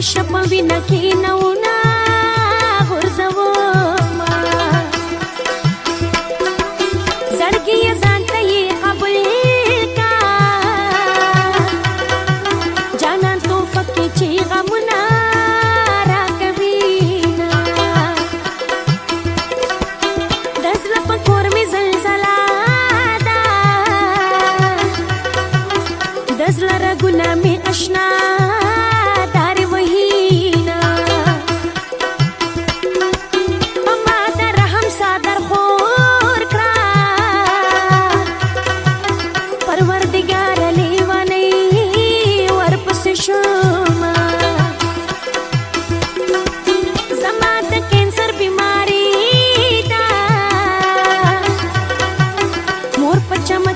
ಅಶಪವಿನ ಕೇನವ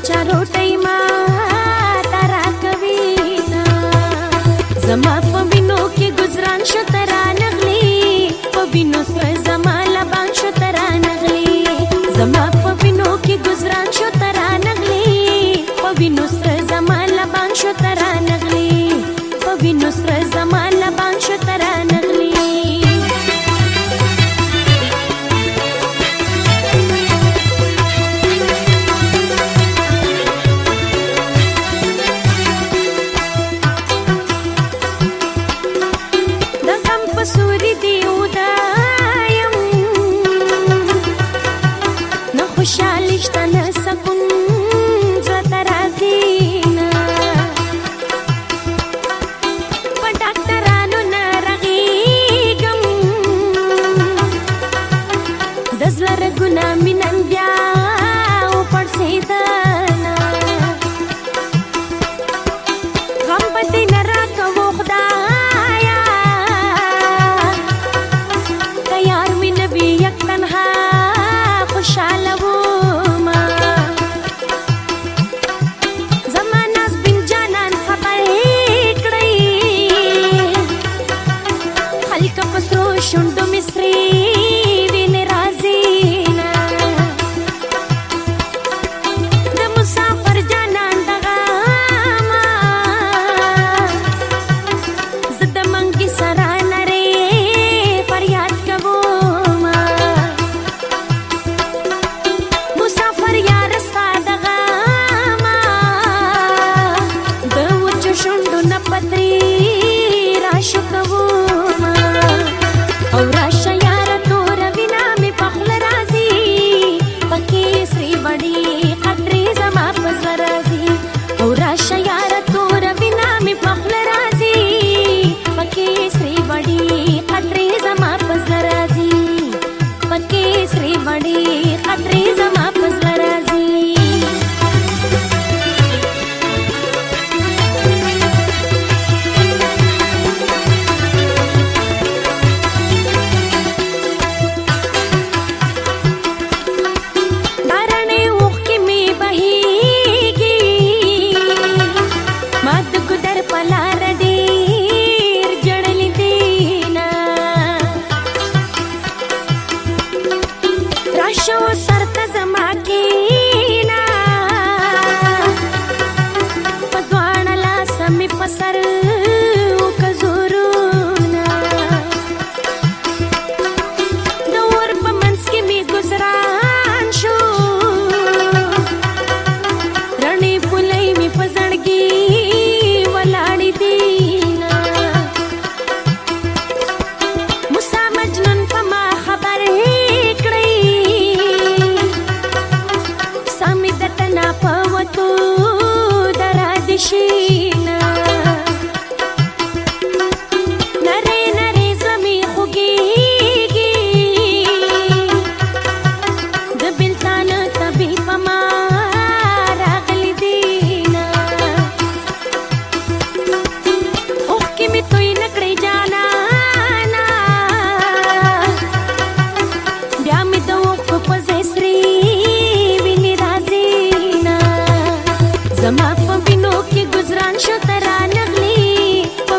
चा रोटैमा तारा कविना زما په وینو کې گزاران شو ترا نغلي په وینو سره زما لبان شو ترا نغلي زما په وینو کې گزاران شو ترا نغلي په وینو سره زما لبان شو ترا نغلي په وینو سره زما لبان زړه ګنا مینم بیا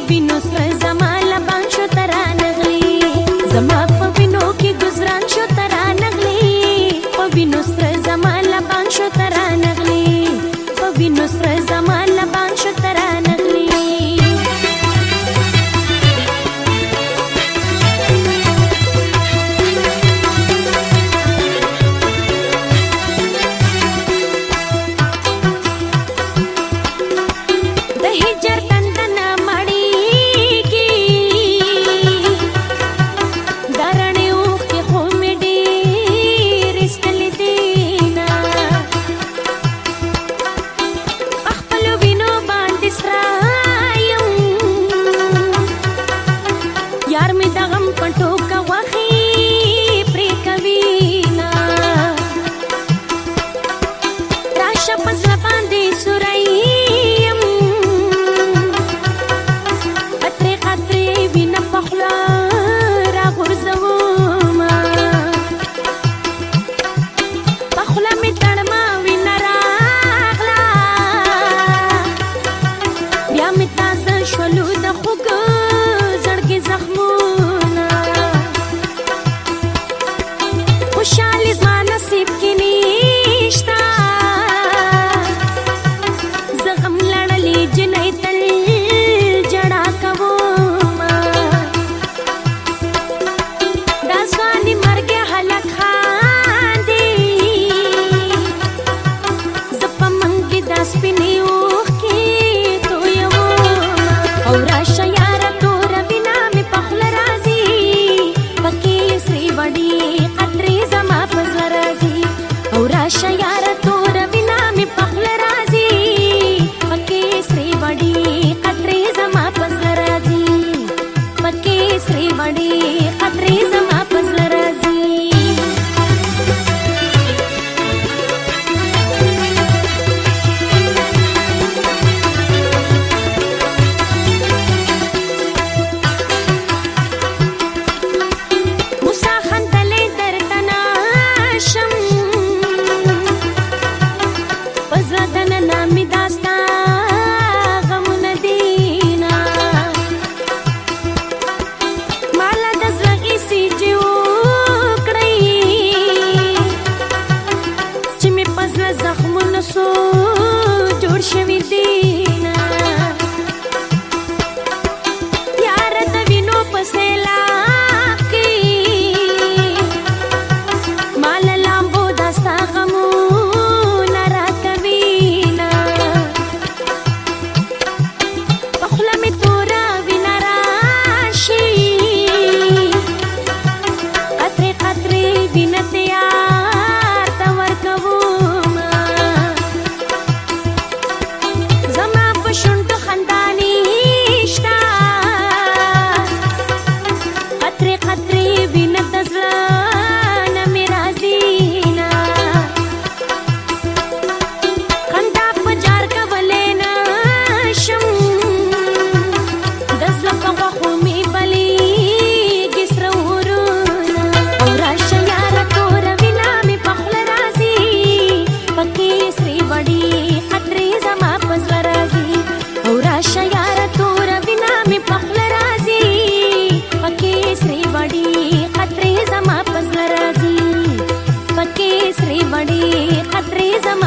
وینو سره زما لبان شو ترا نغلی زما په وینو کې گزران شو ترا نغلی په وینو سره زما لبان شو ترا نغلی په وینو سره శ్రీవడి కత్రీజమ सो जोड़ शमीर दी वडी अत्री जमा